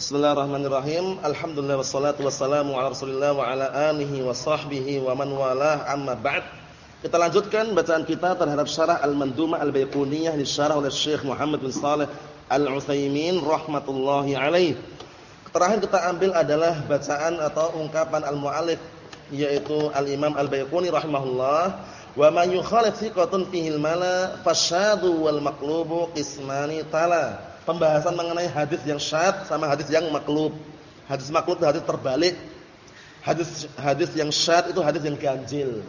Bismillahirrahmanirrahim. Alhamdulillah wassalatu wassalamu ala Rasulillah wa ala alihi wa sahbihi wa man walah amma ba'd. Kita lanjutkan bacaan kita terhadap syarah Al-Mandumah Al-Baiquniyah di syarah oleh Syekh Muhammad bin Al-Utsaimin alaih. Terakhir kita ambil adalah bacaan atau ungkapan al-muallif yaitu Al-Imam Al-Baiquni rahimahullah, "Wa man yukhalif fasyadu wal maqlubu qismani tala." Pembahasan mengenai hadis yang syad sama hadis yang maklub. Hadis maklub itu hadis terbalik. Hadis hadis yang syad itu hadis yang ganjil.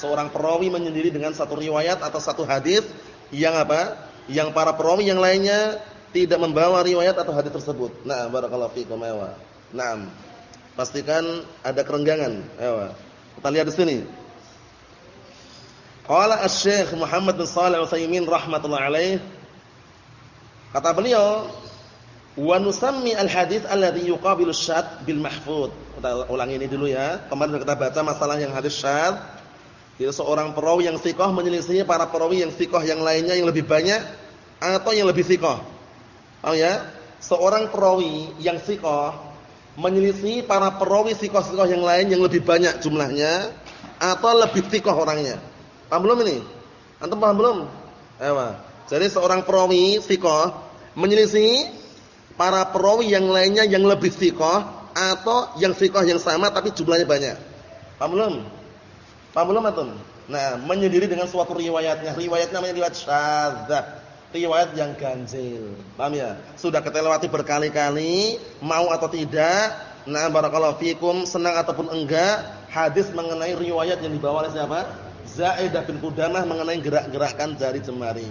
Seorang perawi menyendiri dengan satu riwayat atau satu hadis yang apa? Yang para perawi yang lainnya tidak membawa riwayat atau hadis tersebut. Nah, barakallahu fiikum ya. Naam. Pastikan ada kerenggangan. Kita lihat di sini. Qala Asy-Syaikh Muhammad bin Shalih Al-Utsaimin rahimatullah alaih Kata beliau, "Wa nusammi al-hadits alladhi yuqabilu syad bil mahfud." Kita ulangi ini dulu ya. Kemarin kita baca masalah yang hadis syad. Jadi seorang perawi yang sikoh menyelisih para perawi yang sikoh yang lainnya yang lebih banyak atau yang lebih sikoh. Paham ya? Seorang perawi yang sikoh menyelisih para perawi sikoh-sikoh yang lain yang lebih banyak jumlahnya atau lebih sikoh orangnya. Paham belum ini? Antum paham belum? Ayo. Jadi seorang perawi sikoh menyelisih para perawi yang lainnya yang lebih sikoh atau yang sikoh yang sama tapi jumlahnya banyak. Paham belum? Paham belum atun? Nah, menyendiri dengan suatu riwayatnya. Riwayatnya namanya riwayat syadzah. Riwayat yang ganjil. Paham ya? Sudah kita lewati berkali-kali, mau atau tidak. Nah, barakallahu fikum, senang ataupun enggak, hadis mengenai riwayat yang dibawa oleh siapa? Zaidah bin Qudamah mengenai gerak-gerakan jari jemari.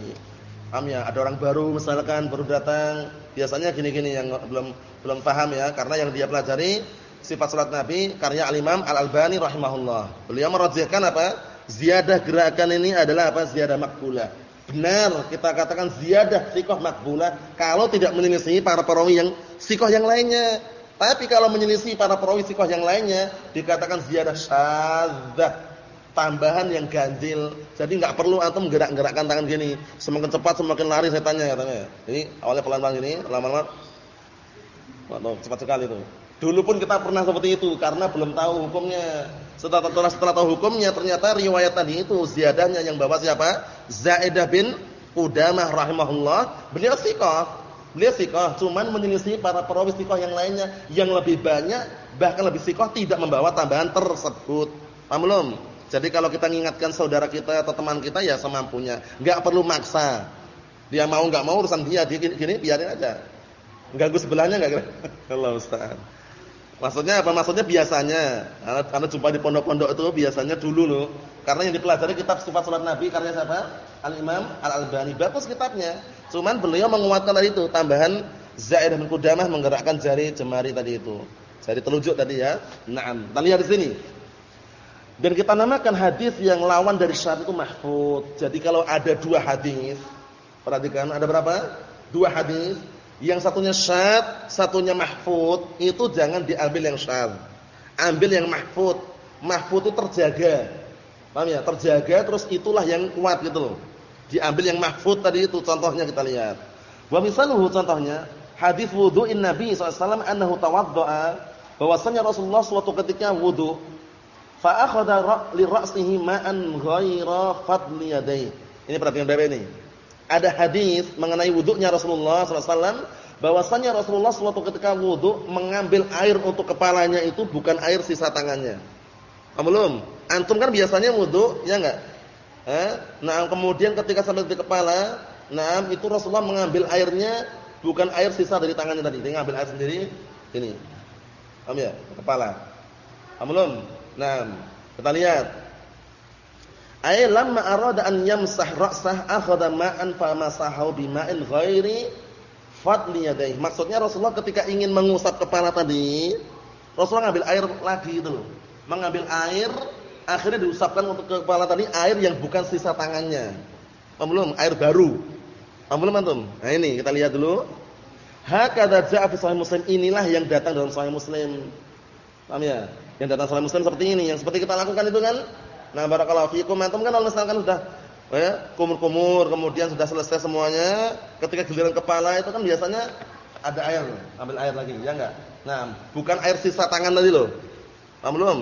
Paham ya? Ada orang baru misalkan baru datang, biasanya gini-gini yang belum belum paham ya, karena yang dia pelajari sifat salat Nabi karya Al-Imam Al-Albani rahimahullah. Beliau merajihkan apa? Ziyadah gerakan ini adalah apa? Ziyadah makbulah. Benar kita katakan ziyadah sikoh makbulah kalau tidak menyelisih para perawi yang sikoh yang lainnya. Tapi kalau menyelisih para perawi sikoh yang lainnya dikatakan ziyadah syadzah tambahan yang ganjil. Jadi nggak perlu antum gerak-gerakkan tangan gini. Semakin cepat semakin lari setannya katanya. Jadi awalnya pelan-pelan gini, lama-lama Waduh, cepat sekali itu. Dulu pun kita pernah seperti itu karena belum tahu hukumnya. Setelah setelah, setelah tahu hukumnya ternyata riwayat tadi itu ziyadahnya yang bawa siapa? Zaidah bin Qudamah rahimahullah. Beliau thiqah. Beliau thiqah, cuman menyelisih para perawi thiqah yang lainnya yang lebih banyak bahkan lebih thiqah tidak membawa tambahan tersebut. Paham belum? Jadi kalau kita mengingatkan saudara kita atau teman kita ya semampunya, enggak perlu maksa. Dia mau enggak mau urusan dia, dia gini, gini biarin aja. Ganggu sebelahnya enggak kira? Allah Ustaz. Maksudnya apa? Maksudnya biasanya, karena jumpa di pondok-pondok itu biasanya dulu loh. Karena yang dipelajari kitab sifat salat Nabi karya siapa? Al-Imam Al-Albani. Bagus kitabnya. Cuman beliau menguatkan tadi itu, tambahan Zaid bin Qudamah menggerakkan jari jemari tadi itu. Jari telunjuk tadi ya. Naam. Kita lihat di sini. Dan kita namakan hadis yang lawan dari syad itu mahfud. Jadi kalau ada dua hadis, perhatikan ada berapa? Dua hadis, yang satunya syad, satunya mahfud, itu jangan diambil yang syad. Ambil yang mahfud. Mahfud itu terjaga. Paham ya? Terjaga terus itulah yang kuat gitu loh. Diambil yang mahfud tadi itu contohnya kita lihat. Wa misaluhu contohnya, hadis wudu'in Nabi SAW annahu tawadda'a bahwasanya Rasulullah suatu ketika wudu fa akhadha li ra'sihi ma'an ghaira fadli yadayhi. Ini perhatian baik ini. Ada hadis mengenai wuduknya Rasulullah SAW bahwasanya Rasulullah suatu ketika wuduk mengambil air untuk kepalanya itu bukan air sisa tangannya. Belum? Antum kan biasanya wuduk, ya enggak? Eh? Nah, kemudian ketika sampai di kepala, nah itu Rasulullah mengambil airnya bukan air sisa dari tangannya tadi. Dia ngambil air sendiri ini. Paham ya? Kepala. Paham belum? Nah, kita lihat. Ay lamma arada an yamsah ra'sah akhadha ma'an famasahu bima'in ghairi fadli yadayhi. Maksudnya Rasulullah ketika ingin mengusap kepala tadi, Rasulullah ngambil air lagi itu loh. Mengambil air akhirnya diusapkan untuk kepala tadi air yang bukan sisa tangannya. Belum, air baru. Belum antum? Nah ini kita lihat dulu. Hakadza ja'a fi sahih Muslim inilah yang datang dalam sahih Muslim. Paham ya? Yang datang sahih Muslim seperti ini, yang seperti kita lakukan itu kan. Nah, barakallahu fiikum antum kan kalau misalkan sudah ya, kumur-kumur kemudian sudah selesai semuanya, ketika giliran kepala itu kan biasanya ada air, ambil air lagi, ya enggak? Nah, bukan air sisa tangan tadi loh. Paham belum?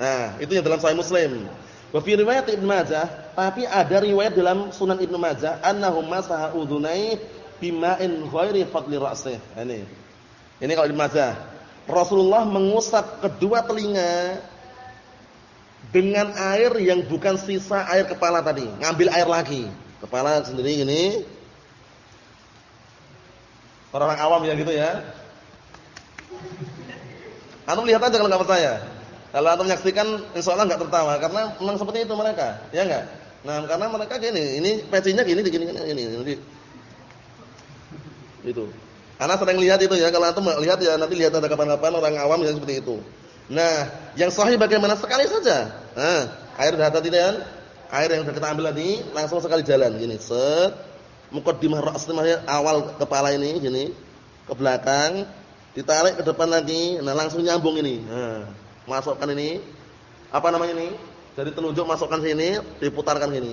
Nah, itu yang dalam Sahih Muslim. Wa fi riwayat Ibnu Majah, tapi ada riwayat dalam Sunan Ibnu Majah annahum masaha udhunai bima'in ghairi fadli ra'sih. Nah, ini. Ini kalau Ibnu Majah. Rasulullah mengusap kedua telinga dengan air yang bukan sisa air kepala tadi. Ngambil air lagi. Kepala sendiri ini. Orang, awam yang gitu ya. Antum lihat aja kalau nggak percaya. Kalau antum menyaksikan insya Allah nggak tertawa karena memang seperti itu mereka, ya enggak? Nah, karena mereka gini, ini pecinya gini, gini, gini, ini, ini. Itu. Karena sering lihat itu ya, kalau antum lihat ya nanti lihat ada kapan-kapan orang awam yang seperti itu. Nah, yang sahih bagaimana sekali saja. Nah, air sudah tadi kan, air yang sudah kita ambil tadi langsung sekali jalan gini, set. Mukaddimah ra's awal kepala ini gini ke belakang, ditarik ke depan lagi, nah langsung nyambung ini. Nah, masukkan ini apa namanya ini? Dari telunjuk masukkan sini, diputarkan sini.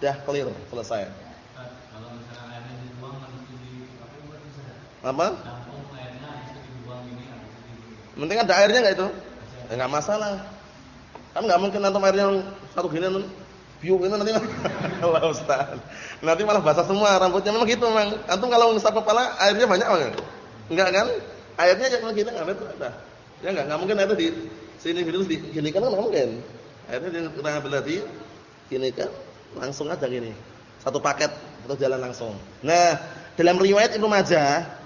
Dah clear, selesai. Kalau misalnya airnya dibuang apa? Penting ada airnya enggak itu? Enggak masalah. Kan enggak mungkin antum airnya satu gini biu ini nanti Allah Ustaz. Nanti malah basah semua rambutnya memang gitu memang. Antum kalau ngesap kepala airnya banyak banget. Enggak kan? Airnya cuma gini enggak ada. Ya enggak, enggak mungkin air di sini gitu di gini kan enggak mungkin. Airnya di tengah belati gini kan langsung aja gini. Satu paket atau jalan langsung. Nah, dalam riwayat Ibnu Majah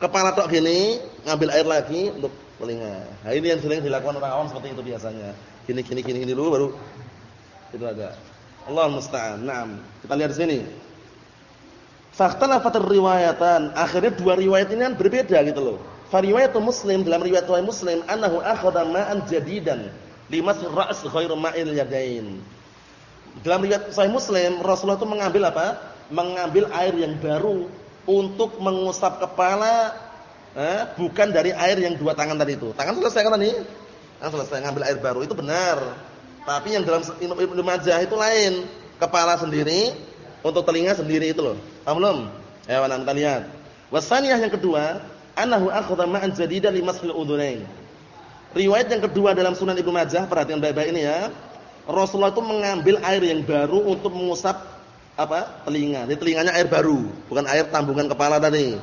kepala tok gini, ngambil air lagi untuk telinga. Nah, ini yang sering dilakukan orang awam seperti itu biasanya. Gini gini gini gini dulu baru itu ada. Allah musta'an. Naam. Kita lihat di sini. Fakhtalafatir riwayatan. Akhirnya dua riwayat ini kan berbeda gitu loh. Fariwayatu Muslim dalam riwayat Sahih Muslim annahu akhadha ma'an jadidan limas ra's ghairu ma'il yadain. Dalam riwayat Sahih Muslim Rasulullah itu mengambil apa? Mengambil air yang baru untuk mengusap kepala eh, bukan dari air yang dua tangan tadi itu. Tangan selesai kan tadi? Kan selesai ngambil air baru itu benar. Tapi yang dalam Ibnu Majah itu lain. Kepala sendiri untuk telinga sendiri itu loh. Paham belum? Ya, mana kita lihat. Wasaniyah yang kedua, anahu akhadha ma'an jadidan limasfil udhunain. Riwayat yang kedua dalam Sunan Ibnu Majah, perhatikan baik-baik ini ya. Rasulullah itu mengambil air yang baru untuk mengusap apa? telinga. Di telinganya air baru, bukan air tambungan kepala tadi.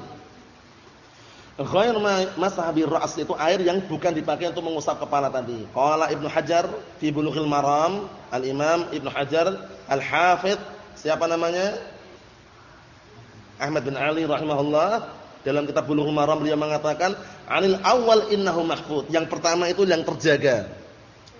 Ghair masahabi ra's itu air yang bukan dipakai untuk mengusap kepala tadi. Qala Ibnu Hajar fi Bulughil Maram, Al-Imam Ibnu Hajar Al-Hafidz siapa namanya? Ahmad bin Ali rahimahullah dalam kitab Bulughul Maram beliau mengatakan anil awal innahu mahfud. Yang pertama itu yang terjaga.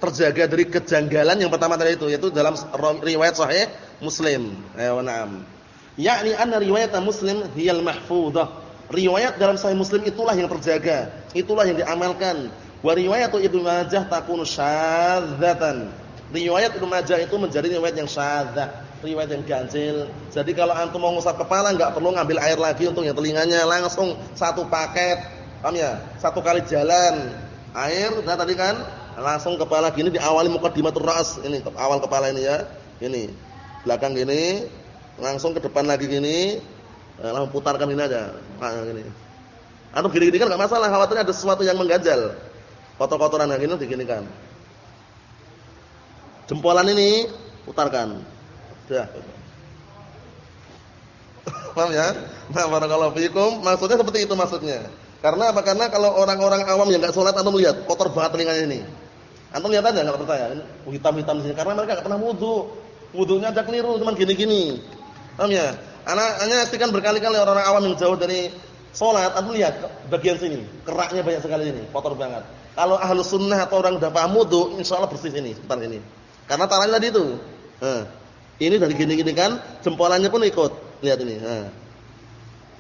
Terjaga dari kejanggalan yang pertama tadi itu yaitu dalam riwayat sahih Muslim. Ayo na'am. Yakni anna riwayat Muslim hiyal mahfudah. Riwayat dalam sahih Muslim itulah yang terjaga, itulah yang diamalkan. Wa riwayatu Ibnu Majah takunu syadzatan. Riwayat Ibnu Majah itu menjadi riwayat yang syadzah riwayat yang ganjil. Jadi kalau antum mau ngusap kepala enggak perlu ngambil air lagi untuk yang telinganya, langsung satu paket. Paham ya? Satu kali jalan. Air nah tadi kan langsung kepala gini diawali muqaddimatur ra's. Ini awal kepala ini ya. Ini. Belakang gini, langsung ke depan lagi gini. Eh, langsung putarkan ini aja. Nah, gini. Atau gini-gini kan enggak masalah, khawatir ada sesuatu yang mengganjal. Kotor-kotoran yang gini diginikan. Jempolan ini putarkan. Sudah. Paham ya? Nah, barakallahu fikum, maksudnya seperti itu maksudnya. Karena apa? Karena kalau orang-orang awam yang enggak salat antum lihat kotor banget telinganya ini. Antum lihat aja enggak percaya, hitam-hitam sini karena mereka enggak pernah wudu. Wudunya aja keliru cuman gini-gini. Paham ya? Anak hanya saksikan berkali-kali orang-orang awam yang jauh dari salat, antum lihat bagian sini, keraknya banyak sekali ini, kotor banget. Kalau ahlu sunnah atau orang udah paham wudu, insyaallah bersih ini, sebentar ini. Karena tangannya tadi itu. Nah, ini dari gini-gini kan, jempolannya pun ikut. Lihat ini. Nah.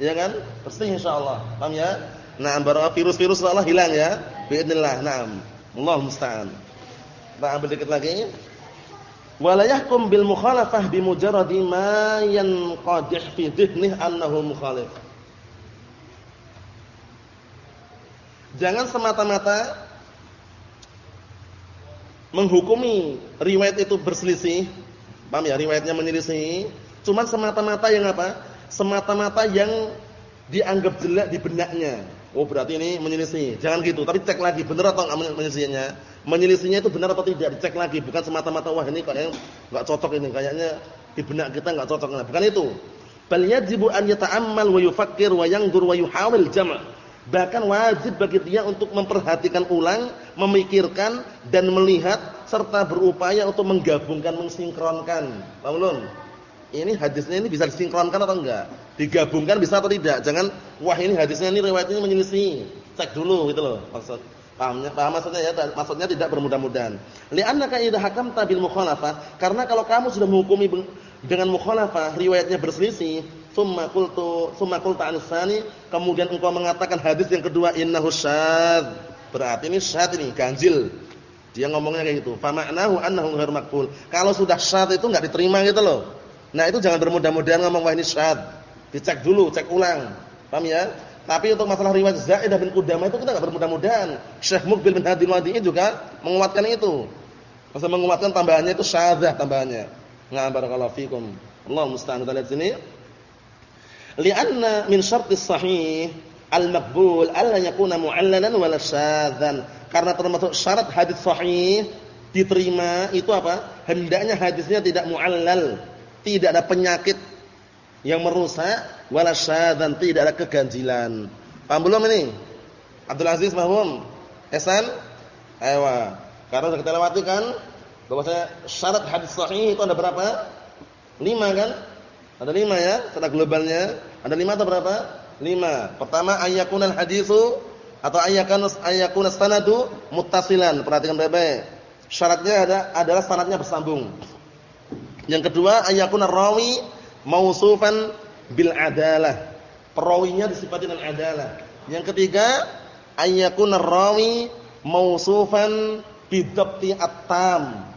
Iya kan? Bersih insyaallah. Paham ya? Nah, baru virus-virus Allah hilang ya. Bismillah. Naam. Allah musta'an. Kita ambil dikit lagi. Wala yahkum bil mukhalafah bi mujarradi ma yanqadih fi dhihnih annahu mukhalif. Jangan semata-mata menghukumi riwayat itu berselisih Paham ya? Riwayatnya menyelisih. Cuma semata-mata yang apa? Semata-mata yang dianggap jelek di benaknya. Oh berarti ini menyelisih. Jangan gitu, tapi cek lagi benar atau enggak menyelisihnya. Menyelisihnya itu benar atau tidak, dicek lagi, bukan semata-mata wah ini kayaknya enggak cocok ini, kayaknya di benak kita enggak cocok. Nah, bukan itu. Bal yajibu an yata'ammal wa yufakkir wa yanzur wa yuhawil jam'. Bahkan wajib bagi dia untuk memperhatikan ulang, memikirkan dan melihat serta berupaya untuk menggabungkan, mensinkronkan. Belum? Ini hadisnya ini bisa disinkronkan atau enggak? Digabungkan bisa atau tidak? Jangan wah ini hadisnya ini riwayatnya menyelisih. Cek dulu gitu loh. Maksud pahamnya paham maksudnya ya? Maksudnya tidak bermudah-mudahan. Li'annaka idza hakamta bil mukhalafah, karena kalau kamu sudah menghukumi dengan mukhalafah, riwayatnya berselisih, summa qultu summa qulta an kemudian engkau mengatakan hadis yang kedua innahu syadz. Berarti ini syadz ini ganjil. Dia ngomongnya kayak gitu. Fa ma'nahu annahu maqbul. Kalau sudah syadz itu enggak diterima gitu loh. Nah itu jangan bermudah-mudahan ngomong wah ini syad. Dicek dulu, cek ulang. Paham ya? Tapi untuk masalah riwayat Zaidah bin Qudamah itu kita enggak bermudah-mudahan. Syekh Mukbil bin Hadil Wadi'i juga menguatkan itu. Masa menguatkan tambahannya itu syadzah tambahannya. Nah, barakallahu fikum. Allah musta'an kita lihat sini. Li'anna min syartis sahih al-maqbul alla yakuna mu'allalan wala syadzan. Karena termasuk syarat hadis sahih diterima itu apa? Hendaknya hadisnya tidak mu'allal tidak ada penyakit yang merusak wala syadzan, tidak ada keganjilan. Paham belum ini? Abdul Aziz mahum? Esan? Ayo. Karena sudah kita lewati kan bahwasanya syarat hadis sahih itu ada berapa? Lima kan? Ada lima ya, secara globalnya. Ada lima atau berapa? Lima. Pertama ayyakunal hadisu atau ayyakunus ayyakunas sanadu muttasilan. Perhatikan baik-baik. Syaratnya ada adalah sanadnya bersambung. Yang kedua ayakuna rawi mausufan bil adalah. Perawinya disifati dengan adalah. Yang ketiga ayakuna rawi mausufan bidabti at-tam.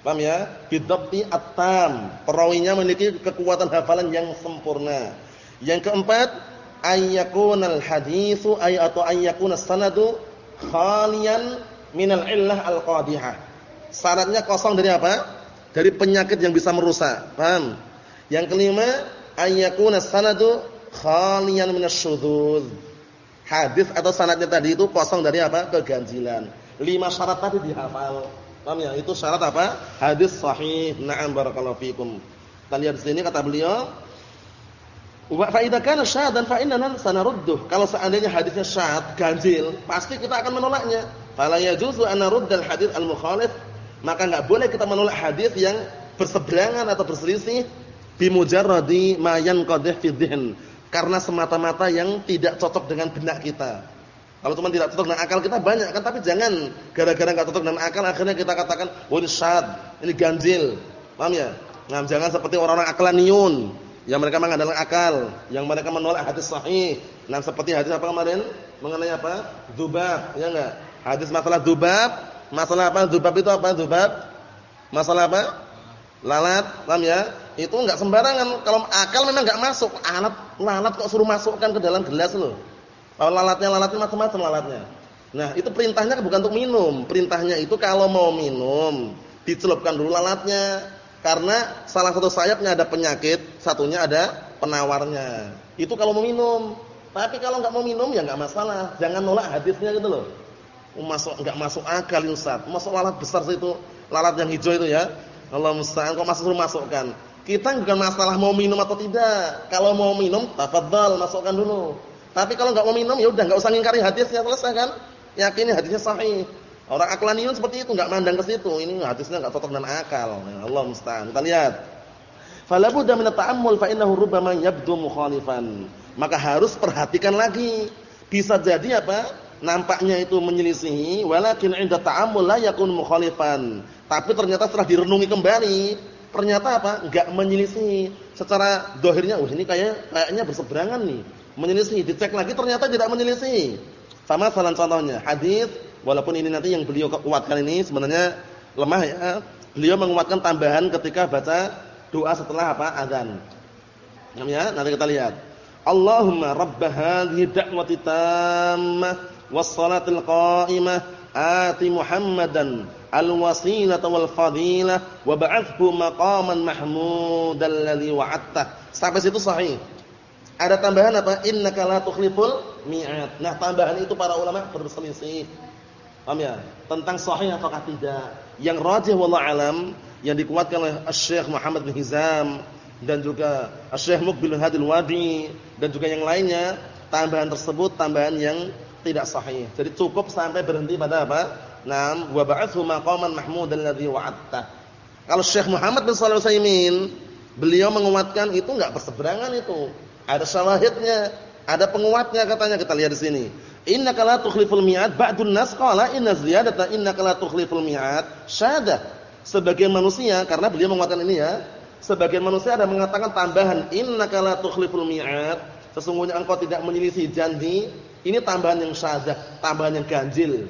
Paham ya? Bidabti at-tam. Perawinya memiliki kekuatan hafalan yang sempurna. Yang keempat ayyakunal haditsu ay atau ayyakuna sanadu khalian minal illah al-qadihah. Syaratnya kosong dari apa? dari penyakit yang bisa merusak. Paham? Yang kelima, ayyakuna sanadu khaliyan minasyudzuz. Hadis atau sanadnya tadi itu kosong dari apa? keganjilan. Lima syarat tadi dihafal. Paham ya? Itu syarat apa? Hadis sahih. Na'am barakallahu fikum. Kita lihat di sini kata beliau, Wa fa idza kana syadan fa innana sanarudduh. Kalau seandainya hadisnya syad, ganjil, pasti kita akan menolaknya. Fala yajuzu an naruddal hadits al-mukhalif maka enggak boleh kita menolak hadis yang berseberangan atau berselisih bimujarradi ma yanqadih fi dhihn karena semata-mata yang tidak cocok dengan benak kita. Kalau cuma tidak cocok dengan akal kita banyak kan tapi jangan gara-gara enggak cocok dengan akal akhirnya kita katakan oh ini syad, ini ganjil. Paham ya? Nah, jangan seperti orang-orang akalaniun yang mereka mengandalkan akal, yang mereka menolak hadis sahih. Nah, seperti hadis apa kemarin? Mengenai apa? Dzubab, ya enggak? Hadis masalah dzubab Masalah apa? Dzubab itu apa? Dzubab? Masalah apa? Lalat, paham ya? Itu enggak sembarangan. Kalau akal memang enggak masuk. Alat lalat kok suruh masukkan ke dalam gelas loh. Kalau lalatnya lalatnya macam-macam lalatnya. Nah, itu perintahnya bukan untuk minum. Perintahnya itu kalau mau minum, dicelupkan dulu lalatnya. Karena salah satu sayapnya ada penyakit, satunya ada penawarnya. Itu kalau mau minum. Tapi kalau enggak mau minum ya enggak masalah. Jangan nolak hadisnya gitu loh. Masuk enggak masuk akal Ustaz. Masuk lalat besar itu, lalat yang hijau itu ya. Allah musta'an kok masuk suruh masukkan. Kita bukan masalah mau minum atau tidak. Kalau mau minum, tafadhal masukkan dulu. Tapi kalau enggak mau minum ya udah enggak usah ngingkari hadisnya selesai kan? Yakini hadisnya sahih. Orang aklaniun seperti itu enggak mandang ke situ. Ini hadisnya enggak cocok dengan akal. Ya Allah musta'an. Kita lihat. Fala budda min ta'ammul fa innahu rubbama yabdu mukhalifan. Maka harus perhatikan lagi. Bisa jadi apa? nampaknya itu menyelisihi walakin 'inda ta'ammul la yakun mukhalifan tapi ternyata setelah direnungi kembali ternyata apa? Enggak menyelisihi. Secara dohirnya wah ini kayak kayaknya berseberangan nih. Menyelisihi. Dicek lagi ternyata tidak menyelisihi. Sama salah contohnya hadis walaupun ini nanti yang beliau kuatkan ini sebenarnya lemah ya beliau menguatkan tambahan ketika baca doa setelah apa? Azan. Ya? Nanti kita lihat. Allahumma rabb hadhihi da'wati tammah was-salatil qa'imah ati Muhammadan al-wasilata wal fadilah wa ba'athhu maqaman mahmudan alladhi wa'adta. Sampai situ sahih. Ada tambahan apa? Innaka la tukhliful mi'ad. Nah, tambahan itu para ulama berselisih. Paham ya? Tentang sahih atau tidak. Yang rajih wallahu alam yang dikuatkan oleh Syekh Muhammad bin Hizam dan juga Syekh Muqbil Hadil Wadi dan juga yang lainnya, tambahan tersebut tambahan yang tidak sahih. Jadi cukup sampai berhenti pada apa? Naam wa ba'athu maqaman mahmudan alladhi wa'adta. Kalau Syekh Muhammad bin Shalih Al-Utsaimin, beliau menguatkan itu enggak berseberangan itu. Ada syawahidnya, ada penguatnya katanya kita lihat di sini. Innaka la tukhliful mi'ad ba'dun nas qala inna ziyadata innaka la tukhliful mi'ad syadah. Sebagian manusia karena beliau menguatkan ini ya. Sebagian manusia ada mengatakan tambahan innaka la tukhliful mi'ad, sesungguhnya engkau tidak menyelisih janji. Ini tambahan yang syadah, tambahan yang ganjil.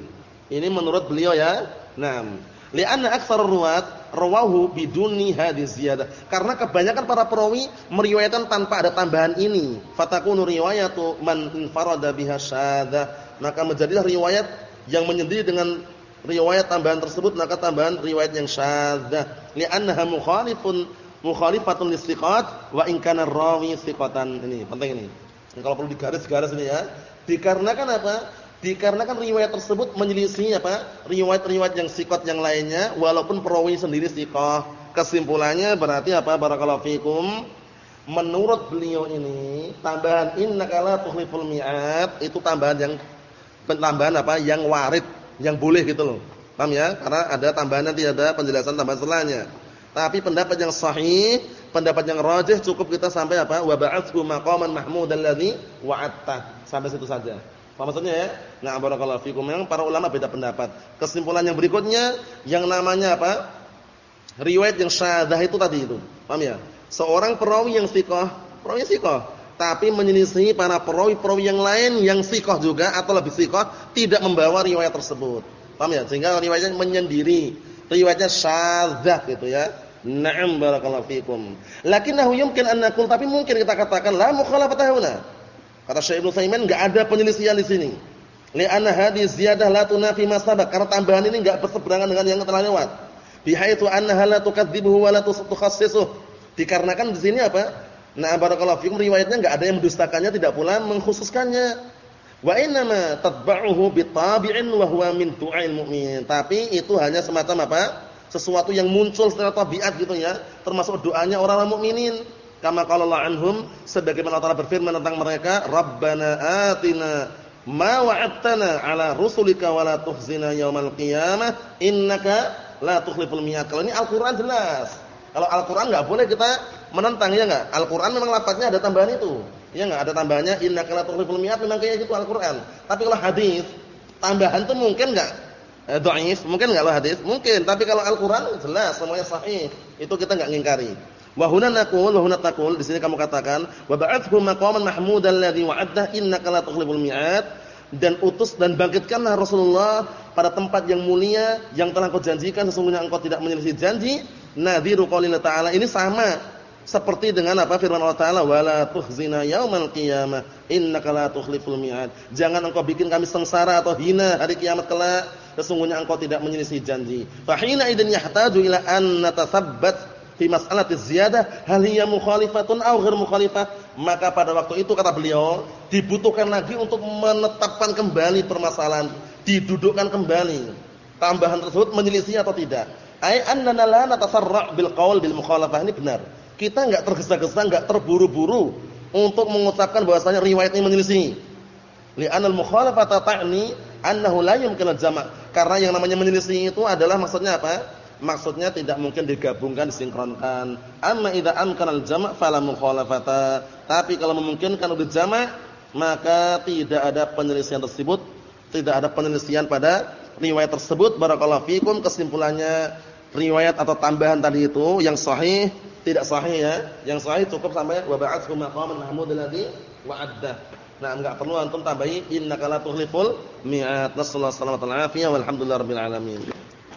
Ini menurut beliau ya. Naam. Li'anna aktsarur ruwat rawahu biduni hadhihi ziyadah. Karena kebanyakan para perawi meriwayatkan tanpa ada tambahan ini. Fatakunu riwayatu man infarada biha syadzah. Maka menjadilah riwayat yang menyendiri dengan riwayat tambahan tersebut maka tambahan riwayat yang syadzah. Li'annaha mukhalifun mukhalifatun listiqat wa in kana rawi thiqatan. Ini penting ini. Ini kalau perlu digaris-garis ini ya. Dikarenakan apa? Dikarenakan riwayat tersebut menyelisih apa? Riwayat-riwayat yang sikot yang lainnya walaupun perawi sendiri sikoh. Kesimpulannya berarti apa? Barakallahu fikum. Menurut beliau ini tambahan innaka la tukhliful mi'ad itu tambahan yang tambahan apa? Yang warid, yang boleh gitu loh. Paham ya? Karena ada tambahan nanti ada penjelasan tambahan setelahnya. Tapi pendapat yang sahih, pendapat yang rajih cukup kita sampai apa? Wa ba'athu maqaman mahmudan ladzi wa'atta. Sampai situ saja. Apa maksudnya ya? Nah, barakallahu fikum. Memang para ulama beda pendapat. Kesimpulan yang berikutnya yang namanya apa? Riwayat yang syadzah itu tadi itu. Paham ya? Seorang perawi yang sikoh, perawi sikoh, tapi menyelisih para perawi-perawi yang lain yang sikoh juga atau lebih sikoh tidak membawa riwayat tersebut. Paham ya? Sehingga riwayatnya menyendiri. Riwayatnya syadzah gitu ya. Na'am barakallahu fikum. Lakinnahu yumkin an naqul tapi mungkin kita katakan la mukhalafata huna. Kata Syekh Ibnu Saiman enggak ada penyelisihan di sini. Li'anna hadhihi ziyadah la tunafi ma. Karena tambahan ini enggak berseberangan dengan yang telah lewat. Bihaitsu annaha la tukadzibuhu wa la tukhassisuh. Dikarenakan di sini apa? Nah, barakallahu fikum riwayatnya enggak ada yang mendustakannya, tidak pula mengkhususkannya. Wa innama tatba'uhu bitabi'in wa huwa min du'ail mu'min. Tapi itu hanya semacam apa? Sesuatu yang muncul secara tabiat gitu ya, termasuk doanya orang-orang mukminin. Kama qala Allah anhum sebagaimana Allah berfirman tentang mereka, "Rabbana atina ma wa'adtana ala rusulika wa la tukhzina yaumal qiyamah innaka la tukhliful mi'ad." Kalau ini Al-Qur'an jelas. Kalau Al-Qur'an enggak boleh kita menentang ya enggak? Al-Qur'an memang lafaznya ada tambahan itu. Ya enggak? Ada tambahannya innaka la tukhliful mi'ad memang kayak gitu Al-Qur'an. Tapi kalau hadis tambahan itu mungkin enggak? Eh, dhaif, mungkin enggak lo hadis? Mungkin, tapi kalau Al-Qur'an jelas semuanya sahih. Itu kita enggak ngingkari. Wa huna naqul wa huna taqul. Di sini kamu katakan wa ba'athu maqaman mahmudan alladhi wa'adta innaka la tukhliful mi'ad. Dan utus dan bangkitkanlah Rasulullah pada tempat yang mulia yang telah kau janjikan sesungguhnya engkau tidak menyelisih janji. Nadhiru qaulina ta'ala. Ini sama seperti dengan apa firman Allah taala wala tuhzina yaumal qiyamah innaka la tukhliful mi'ad. Jangan engkau bikin kami sengsara atau hina hari kiamat kelak sesungguhnya engkau tidak menyelisih janji. Fa hina idzin yahtaju ila an natathabbat fi mas'alati ziyadah hal hiya mukhalifatun aw ghair mukhalifah? Maka pada waktu itu kata beliau dibutuhkan lagi untuk menetapkan kembali permasalahan didudukkan kembali. Tambahan tersebut menyelisih atau tidak? Ai annana la natasarra' bil qaul bil mukhalafah ini benar. Kita enggak tergesa-gesa enggak terburu-buru untuk mengucapkan bahwasanya riwayat ini menyelisih. Li'anal mukhalafata ta'ni annahu la yumkin al-jama' karena yang namanya menyelisih itu adalah maksudnya apa maksudnya tidak mungkin digabungkan disinkronkan. Amma idza amkana al-jama' fala mukhalafata. Tapi kalau memungkinkan untuk jama' maka tidak ada penyelisihan tersebut tidak ada penyelisihan pada riwayat tersebut. Barakallahu fikum kesimpulannya riwayat atau tambahan tadi itu yang sahih tidak sahih ya. Yang sahih cukup sampai wa ba'athu maqaman mahmud alladhi wa'adda nah enggak perlu antum tambahi innaka la tuhliful mi'at nasallahu alaihi wasallam walhamdulillahirabbil alamin